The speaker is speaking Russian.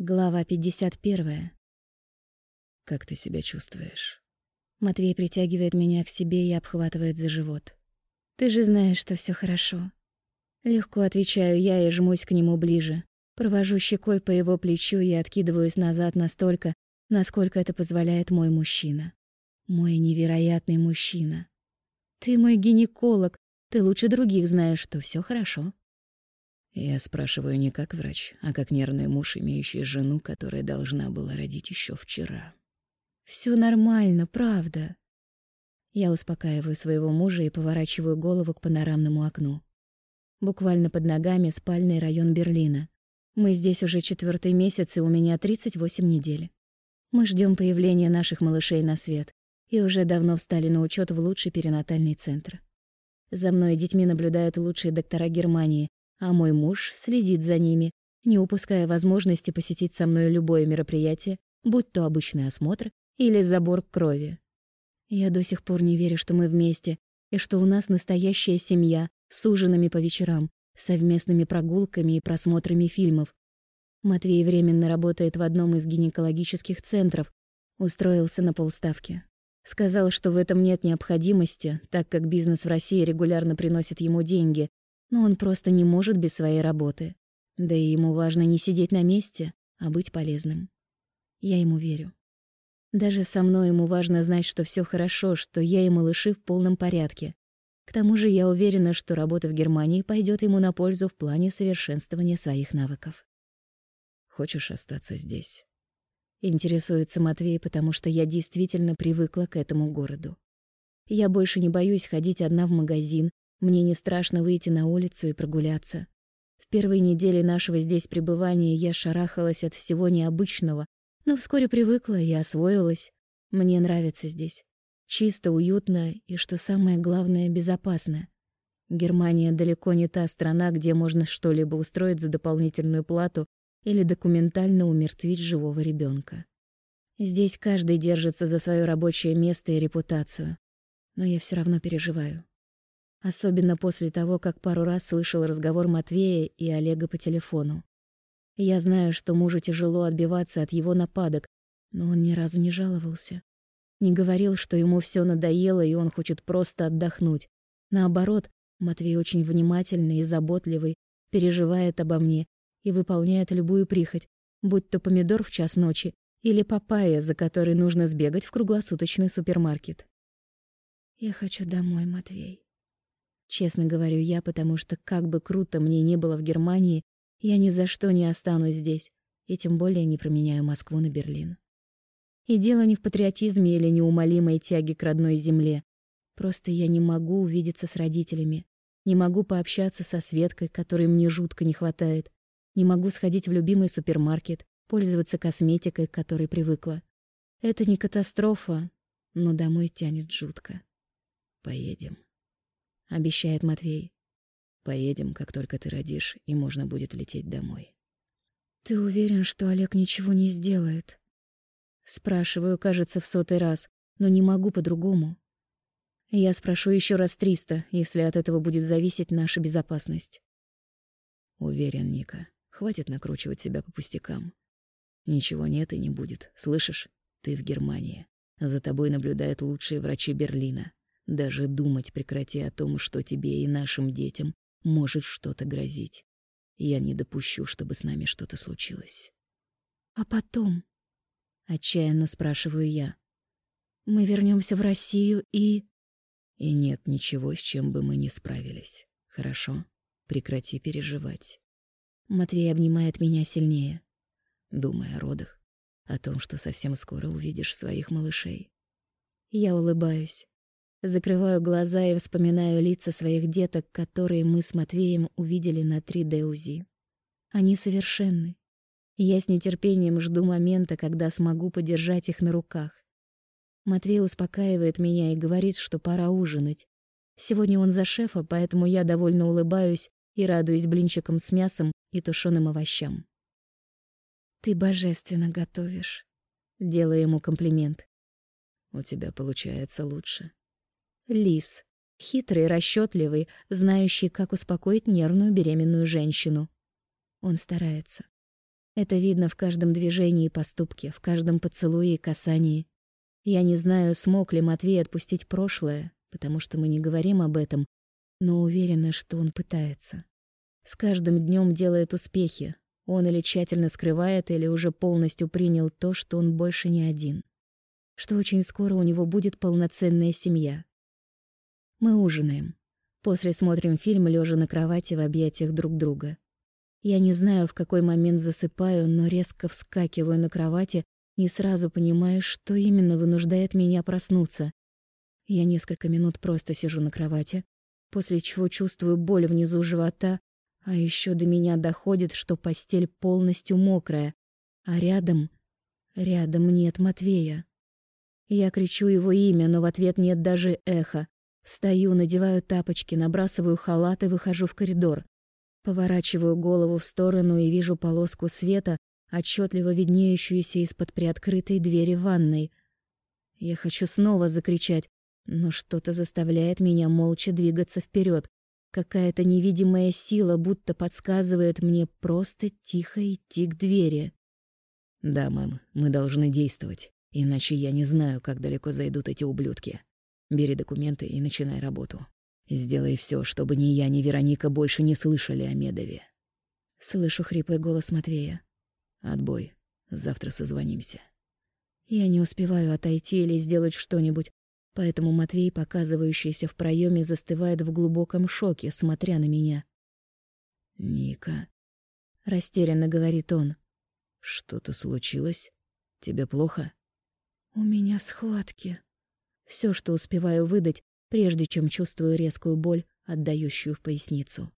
Глава 51. Как ты себя чувствуешь? Матвей притягивает меня к себе и обхватывает за живот. Ты же знаешь, что все хорошо. Легко отвечаю я и жмусь к нему ближе. Провожу щекой по его плечу и откидываюсь назад настолько, насколько это позволяет мой мужчина. Мой невероятный мужчина. Ты мой гинеколог, ты лучше других знаешь, что все хорошо. Я спрашиваю не как врач, а как нервный муж, имеющий жену, которая должна была родить еще вчера. Все нормально, правда. Я успокаиваю своего мужа и поворачиваю голову к панорамному окну. Буквально под ногами спальный район Берлина. Мы здесь уже четвертый месяц, и у меня 38 недель. Мы ждем появления наших малышей на свет и уже давно встали на учет в лучший перинатальный центр. За мной и детьми наблюдают лучшие доктора Германии, а мой муж следит за ними, не упуская возможности посетить со мной любое мероприятие, будь то обычный осмотр или забор крови. Я до сих пор не верю, что мы вместе, и что у нас настоящая семья с ужинами по вечерам, совместными прогулками и просмотрами фильмов. Матвей временно работает в одном из гинекологических центров, устроился на полставки. Сказал, что в этом нет необходимости, так как бизнес в России регулярно приносит ему деньги, но он просто не может без своей работы. Да и ему важно не сидеть на месте, а быть полезным. Я ему верю. Даже со мной ему важно знать, что все хорошо, что я и малыши в полном порядке. К тому же я уверена, что работа в Германии пойдет ему на пользу в плане совершенствования своих навыков. «Хочешь остаться здесь?» Интересуется Матвей, потому что я действительно привыкла к этому городу. Я больше не боюсь ходить одна в магазин, мне не страшно выйти на улицу и прогуляться. В первые недели нашего здесь пребывания я шарахалась от всего необычного, но вскоре привыкла и освоилась. Мне нравится здесь. Чисто, уютно и, что самое главное, безопасно. Германия далеко не та страна, где можно что-либо устроить за дополнительную плату или документально умертвить живого ребенка. Здесь каждый держится за свое рабочее место и репутацию. Но я все равно переживаю. Особенно после того, как пару раз слышал разговор Матвея и Олега по телефону. Я знаю, что мужу тяжело отбиваться от его нападок, но он ни разу не жаловался. Не говорил, что ему все надоело и он хочет просто отдохнуть. Наоборот, Матвей очень внимательный и заботливый, переживает обо мне и выполняет любую прихоть, будь то помидор в час ночи или папайя, за которой нужно сбегать в круглосуточный супермаркет. «Я хочу домой, Матвей», Честно говорю я, потому что как бы круто мне не было в Германии, я ни за что не останусь здесь, и тем более не променяю Москву на Берлин. И дело не в патриотизме или неумолимой тяге к родной земле. Просто я не могу увидеться с родителями, не могу пообщаться со Светкой, которой мне жутко не хватает, не могу сходить в любимый супермаркет, пользоваться косметикой, к которой привыкла. Это не катастрофа, но домой тянет жутко. Поедем обещает Матвей. Поедем, как только ты родишь, и можно будет лететь домой. Ты уверен, что Олег ничего не сделает? Спрашиваю, кажется, в сотый раз, но не могу по-другому. Я спрошу еще раз триста, если от этого будет зависеть наша безопасность. Уверен, Ника. Хватит накручивать себя по пустякам. Ничего нет и не будет. Слышишь? Ты в Германии. За тобой наблюдают лучшие врачи Берлина. Даже думать прекрати о том, что тебе и нашим детям может что-то грозить. Я не допущу, чтобы с нами что-то случилось. А потом, отчаянно спрашиваю я. Мы вернемся в Россию и и нет ничего, с чем бы мы не справились. Хорошо? Прекрати переживать. Матвей обнимает меня сильнее. Думай о родах, о том, что совсем скоро увидишь своих малышей. Я улыбаюсь. Закрываю глаза и вспоминаю лица своих деток, которые мы с Матвеем увидели на 3D-УЗИ. Они совершенны. Я с нетерпением жду момента, когда смогу подержать их на руках. Матвей успокаивает меня и говорит, что пора ужинать. Сегодня он за шефа, поэтому я довольно улыбаюсь и радуюсь блинчикам с мясом и тушеным овощам. «Ты божественно готовишь», — делаю ему комплимент. «У тебя получается лучше», Лис. Хитрый, расчетливый, знающий, как успокоить нервную беременную женщину. Он старается. Это видно в каждом движении и поступке, в каждом поцелуе и касании. Я не знаю, смог ли Матвей отпустить прошлое, потому что мы не говорим об этом, но уверена, что он пытается. С каждым днем делает успехи. Он или тщательно скрывает, или уже полностью принял то, что он больше не один. Что очень скоро у него будет полноценная семья. Мы ужинаем. После смотрим фильм, лежа на кровати в объятиях друг друга. Я не знаю, в какой момент засыпаю, но резко вскакиваю на кровати, не сразу понимаю, что именно вынуждает меня проснуться. Я несколько минут просто сижу на кровати, после чего чувствую боль внизу живота, а еще до меня доходит, что постель полностью мокрая, а рядом... рядом нет Матвея. Я кричу его имя, но в ответ нет даже эха. Стою, надеваю тапочки, набрасываю халат и выхожу в коридор. Поворачиваю голову в сторону и вижу полоску света, отчетливо виднеющуюся из-под приоткрытой двери ванной. Я хочу снова закричать, но что-то заставляет меня молча двигаться вперед. Какая-то невидимая сила будто подсказывает мне просто тихо идти к двери. Да, мэм, мы должны действовать, иначе я не знаю, как далеко зайдут эти ублюдки. Бери документы и начинай работу. Сделай все, чтобы ни я, ни Вероника больше не слышали о Медове. Слышу хриплый голос Матвея. Отбой. Завтра созвонимся. Я не успеваю отойти или сделать что-нибудь, поэтому Матвей, показывающийся в проеме, застывает в глубоком шоке, смотря на меня. «Ника», — растерянно говорит он. «Что-то случилось? Тебе плохо?» «У меня схватки». Все, что успеваю выдать, прежде чем чувствую резкую боль, отдающую в поясницу.